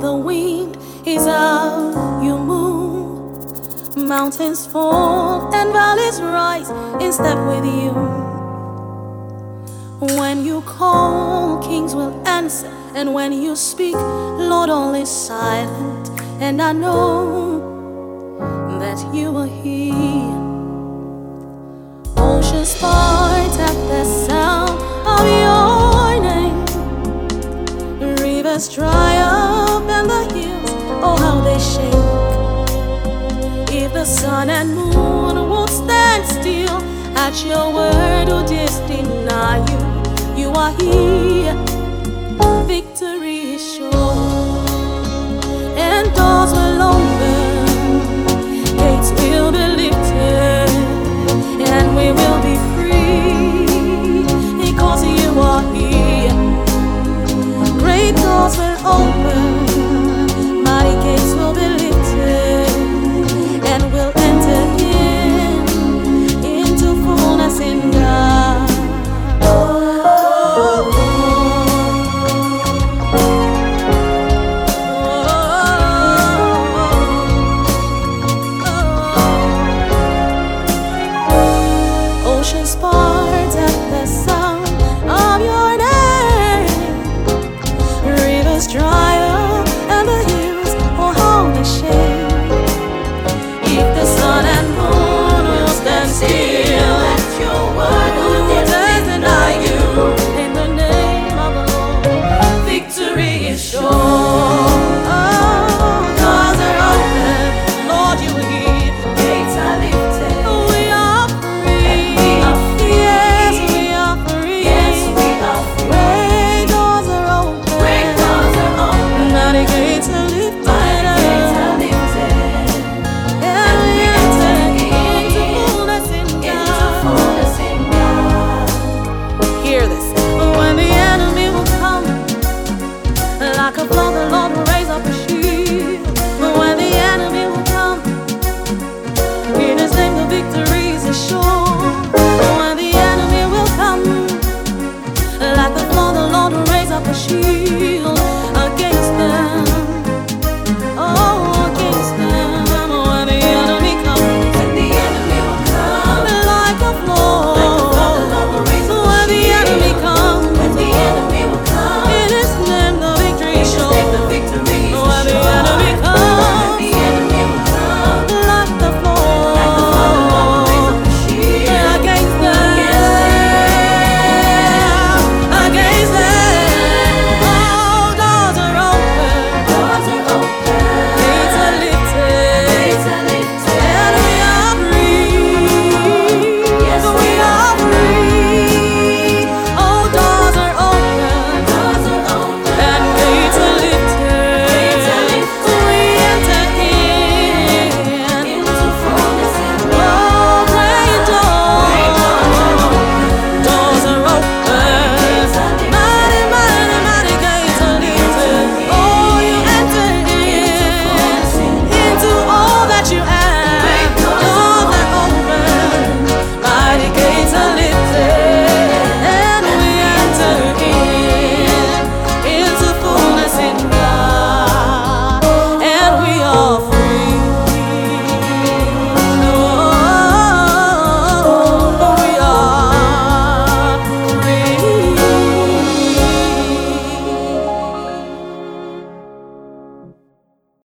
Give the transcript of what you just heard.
the wind is how you move. Mountains fall and valleys rise in step with you. When you call, kings will answer, and when you speak, Lord, all is silent. And I know that you are here. Oceans part at the sound of your name. Rivers dry. Sun and moon won't stand still at your word or just deny you, you are here. ocean spark. Like a flood, the Lord will raise up a shield. When the enemy will come, in his name the victory is assured. When the enemy will come, like a flood, the Lord will raise up a shield.